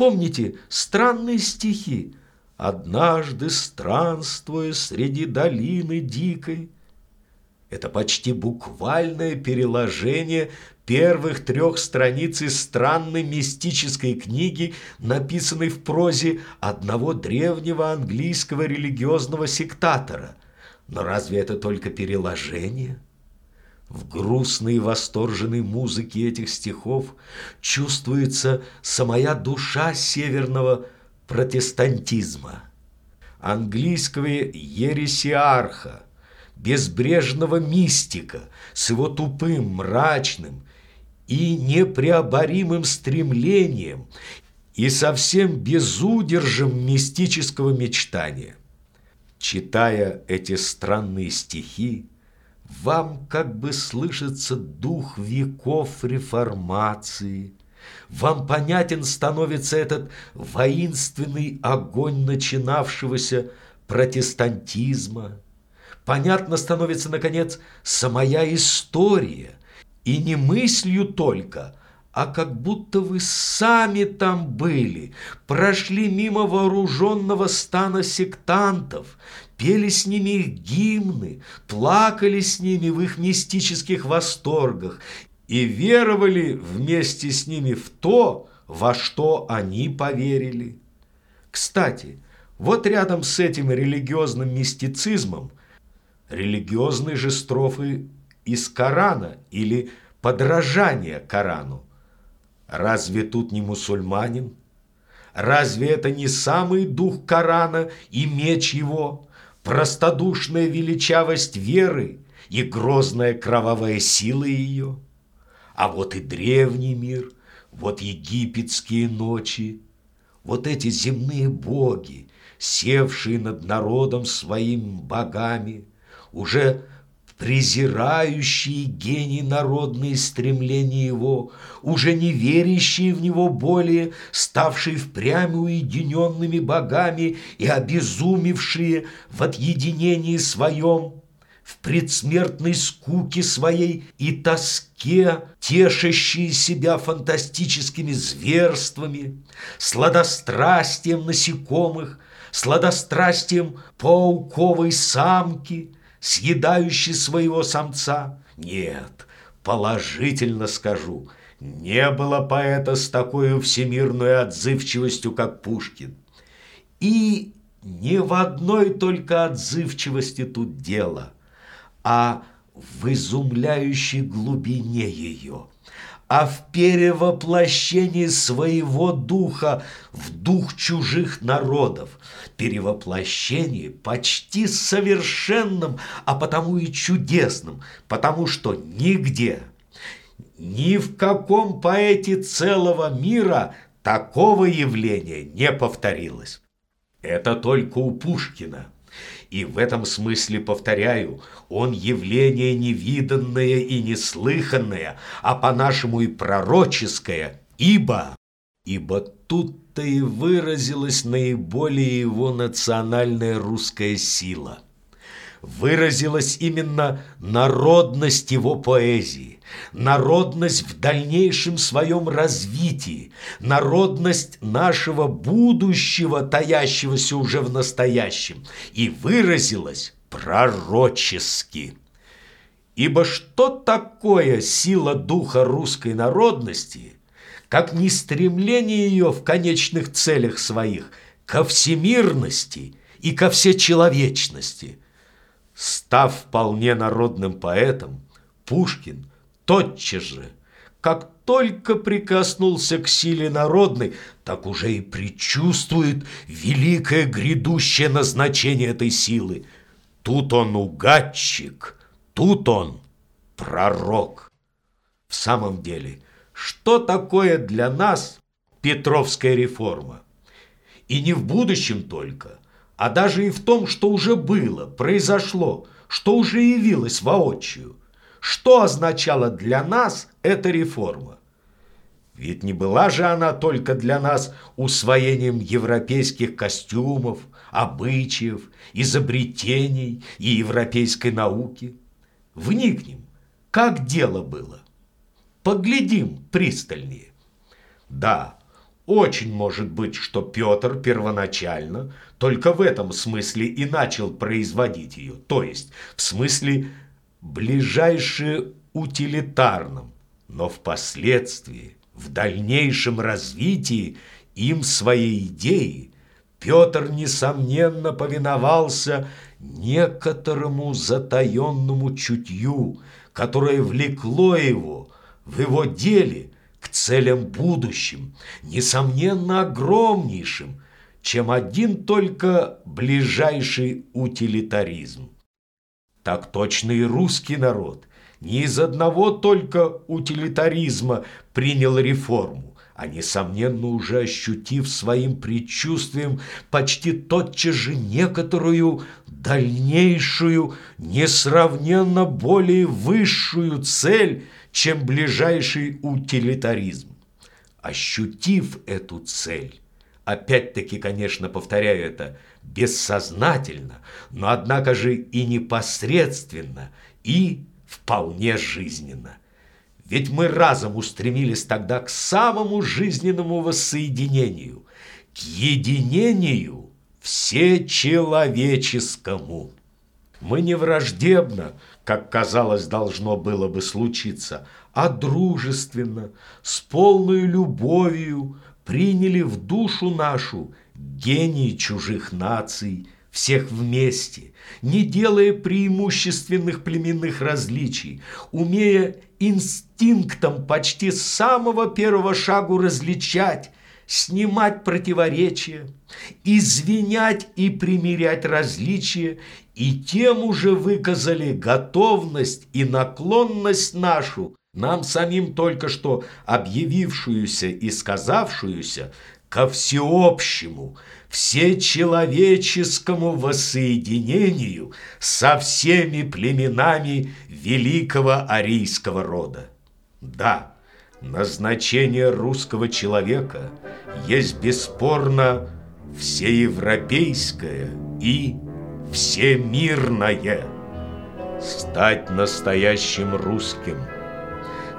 Вспомните странные стихи. «Однажды странствуя среди долины дикой». Это почти буквальное переложение первых трех страниц из странной мистической книги, написанной в прозе одного древнего английского религиозного сектатора. Но разве это только переложение? В грустной и восторженной музыке этих стихов чувствуется самая душа северного протестантизма, английского ересиарха, безбрежного мистика с его тупым, мрачным и непреоборимым стремлением и совсем безудержем мистического мечтания. Читая эти странные стихи, вам как бы слышится дух веков реформации, вам понятен становится этот воинственный огонь начинавшегося протестантизма, понятно становится, наконец, самая история, и не мыслью только, а как будто вы сами там были, прошли мимо вооруженного стана сектантов, пели с ними их гимны, плакали с ними в их мистических восторгах и веровали вместе с ними в то, во что они поверили. Кстати, вот рядом с этим религиозным мистицизмом религиозные же строфы из Корана или подражание Корану. Разве тут не мусульманин? Разве это не самый дух Корана и меч его, простодушная величавость веры и грозная кровавая сила ее? А вот и древний мир, вот египетские ночи, вот эти земные боги, севшие над народом своим богами, уже презирающие гений народные стремления его, уже не верящие в него более, ставшие впрямь уединенными богами и обезумевшие в отъединении своем, в предсмертной скуке своей и тоске, тешащие себя фантастическими зверствами, сладострастием насекомых, сладострастием пауковой самки – съедающий своего самца. Нет, положительно скажу, не было поэта с такой всемирной отзывчивостью, как Пушкин. И не в одной только отзывчивости тут дело, а в изумляющей глубине ее – а в перевоплощении своего духа в дух чужих народов, перевоплощении почти совершенным, а потому и чудесным, потому что нигде, ни в каком поэте целого мира такого явления не повторилось. Это только у Пушкина. И в этом смысле, повторяю, он явление невиданное и неслыханное, а по-нашему и пророческое, ибо... Ибо тут-то и выразилась наиболее его национальная русская сила – выразилась именно народность его поэзии, народность в дальнейшем своем развитии, народность нашего будущего, таящегося уже в настоящем, и выразилась пророчески. Ибо что такое сила духа русской народности, как не стремление ее в конечных целях своих ко всемирности и ко всечеловечности – Став вполне народным поэтом, Пушкин тотчас же, как только прикоснулся к силе народной, так уже и предчувствует великое грядущее назначение этой силы. Тут он угадчик, тут он пророк. В самом деле, что такое для нас Петровская реформа? И не в будущем только – а даже и в том, что уже было, произошло, что уже явилось воочию. Что означала для нас эта реформа? Ведь не была же она только для нас усвоением европейских костюмов, обычаев, изобретений и европейской науки. Вникнем, как дело было. Поглядим пристальнее. Да, очень может быть, что Петр первоначально только в этом смысле и начал производить ее, то есть в смысле ближайшее утилитарном, но впоследствии, в дальнейшем развитии им своей идеи Петр, несомненно, повиновался некоторому затаенному чутью, которое влекло его в его деле к целям будущим, несомненно, огромнейшим, чем один только ближайший утилитаризм. Так точно и русский народ не из одного только утилитаризма принял реформу, а, несомненно, уже ощутив своим предчувствием почти тотчас же некоторую дальнейшую, несравненно более высшую цель, чем ближайший утилитаризм. Ощутив эту цель, опять-таки, конечно, повторяю это, бессознательно, но однако же и непосредственно, и вполне жизненно. Ведь мы разом устремились тогда к самому жизненному воссоединению, к единению всечеловеческому. Мы не враждебно, как казалось должно было бы случиться, а дружественно, с полной любовью приняли в душу нашу гений чужих наций, всех вместе, не делая преимущественных племенных различий, умея инстинктом почти с самого первого шагу различать, снимать противоречия, извинять и примирять различия, и тем уже выказали готовность и наклонность нашу, нам самим только что объявившуюся и сказавшуюся, ко всеобщему, всечеловеческому воссоединению со всеми племенами великого арийского рода. Да, назначение русского человека есть бесспорно всеевропейское и всемирное. Стать настоящим русским,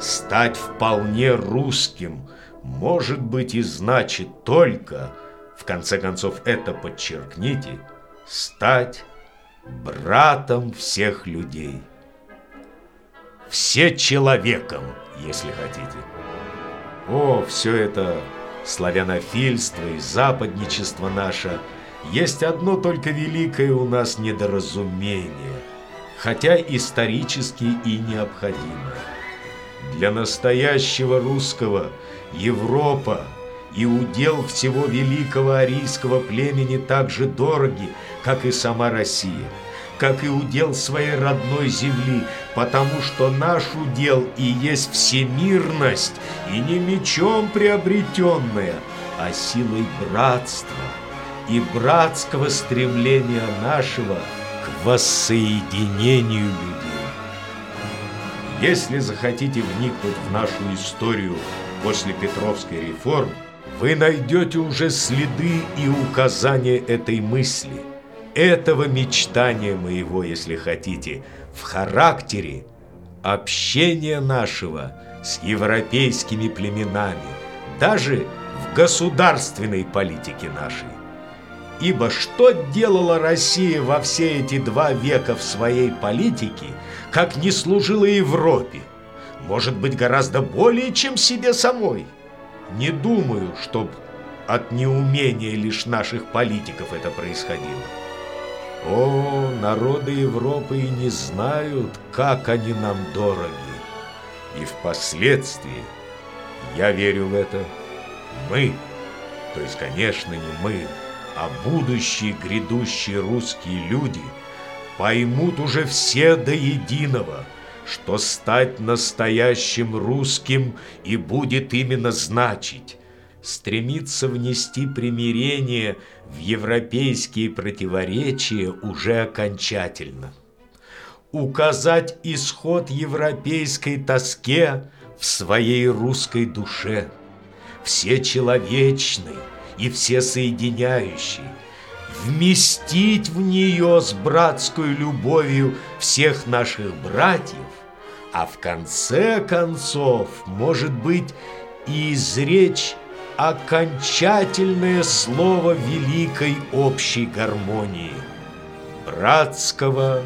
стать вполне русским – может быть и значит только, в конце концов это подчеркните, стать братом всех людей. Все человеком, если хотите. О, все это славянофильство и западничество наше, есть одно только великое у нас недоразумение, хотя исторически и необходимое. Для настоящего русского – Европа и удел всего великого арийского племени так же дороги, как и сама Россия, как и удел своей родной земли, потому что наш удел и есть всемирность, и не мечом приобретенная, а силой братства и братского стремления нашего к воссоединению людей. Если захотите вникнуть в нашу историю после Петровской реформы, вы найдете уже следы и указания этой мысли, этого мечтания моего, если хотите, в характере общения нашего с европейскими племенами, даже в государственной политике нашей. Ибо что делала Россия во все эти два века в своей политике, как не служила Европе? может быть, гораздо более, чем себе самой. Не думаю, чтоб от неумения лишь наших политиков это происходило. О, народы Европы и не знают, как они нам дороги. И впоследствии, я верю в это, мы, то есть, конечно, не мы, а будущие грядущие русские люди поймут уже все до единого – что стать настоящим русским и будет именно значить стремиться внести примирение в европейские противоречия уже окончательно, указать исход европейской тоске в своей русской душе, все человечный и все соединяющий, вместить в нее с братской любовью всех наших братьев, а в конце концов, может быть, и изречь окончательное слово великой общей гармонии, братского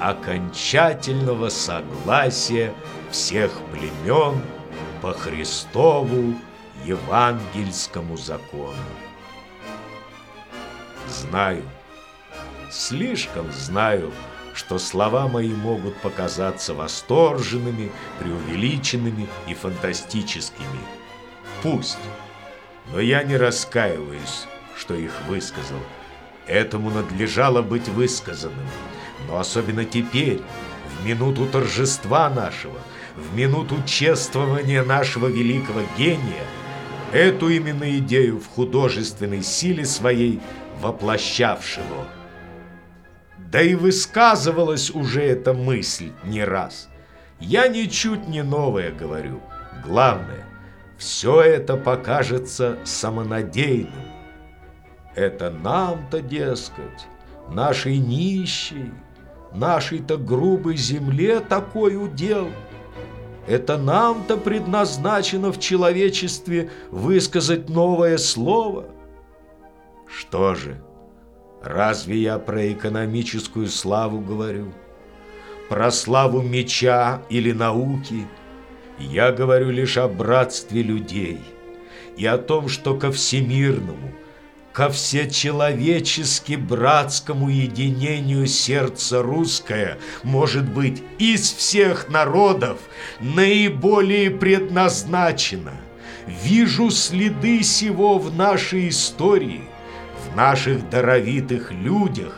окончательного согласия всех племен по Христову евангельскому закону. Знаю, слишком знаю, что слова мои могут показаться восторженными, преувеличенными и фантастическими. Пусть, но я не раскаиваюсь, что их высказал. Этому надлежало быть высказанным, но особенно теперь, в минуту торжества нашего, в минуту чествования нашего великого гения, эту именно идею в художественной силе своей воплощавшего – да и высказывалась уже эта мысль не раз. Я ничуть не новое говорю. Главное, все это покажется самонадеянным. Это нам-то, дескать, нашей нищей, нашей-то грубой земле такой удел. Это нам-то предназначено в человечестве высказать новое слово. Что же, Разве я про экономическую славу говорю? Про славу меча или науки? Я говорю лишь о братстве людей и о том, что ко всемирному, ко всечеловечески братскому единению сердца русское может быть из всех народов наиболее предназначено. Вижу следы сего в нашей истории – в наших даровитых людях,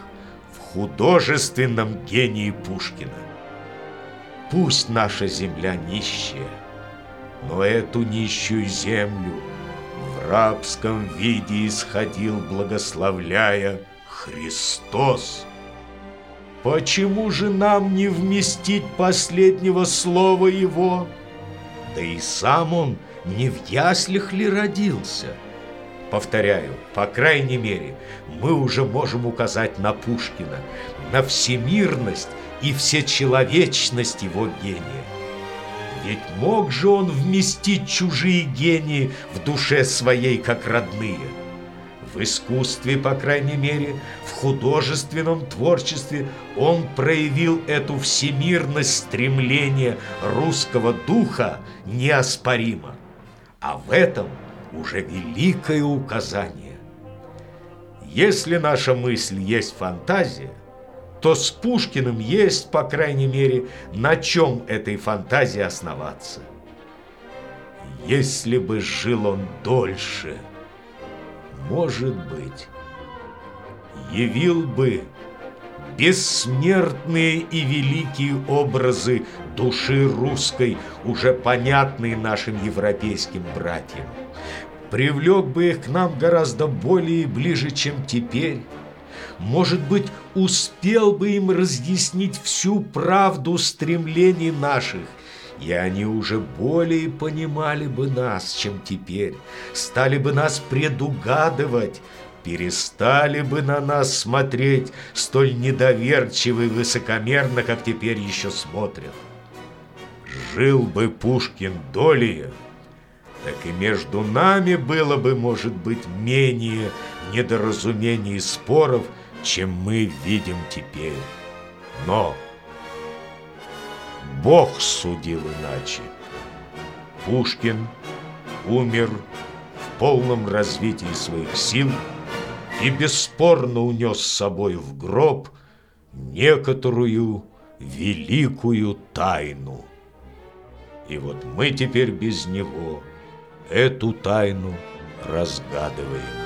в художественном гении Пушкина. Пусть наша земля нищая, но эту нищую землю рабском виде исходил, благословляя Христос. Почему же нам не вместить последнего слова Его? Да и сам Он не в яслях ли родился? Повторяю, по крайней мере, мы уже можем указать на Пушкина, на всемирность и всечеловечность его гения. Ведь мог же он вместить чужие гении в душе своей, как родные. В искусстве, по крайней мере, в художественном творчестве он проявил эту всемирность стремления русского духа неоспоримо. А в этом – уже великое указание. Если наша мысль есть фантазия, то с Пушкиным есть, по крайней мере, на чем этой фантазии основаться. Если бы жил он дольше, может быть, явил бы бессмертные и великие образы души русской, уже понятные нашим европейским братьям. Привлек бы их к нам гораздо более и ближе, чем теперь. Может быть, успел бы им разъяснить всю правду стремлений наших, и они уже более понимали бы нас, чем теперь, стали бы нас предугадывать, перестали бы на нас смотреть столь недоверчиво и высокомерно, как теперь еще смотрят. Жил бы Пушкин долее, так и между нами было бы, может быть, менее недоразумений и споров, чем мы видим теперь. Но Бог судил иначе. Пушкин умер в полном развитии своих сил и бесспорно унес с собой в гроб некоторую великую тайну. И вот мы теперь без него эту тайну разгадываем.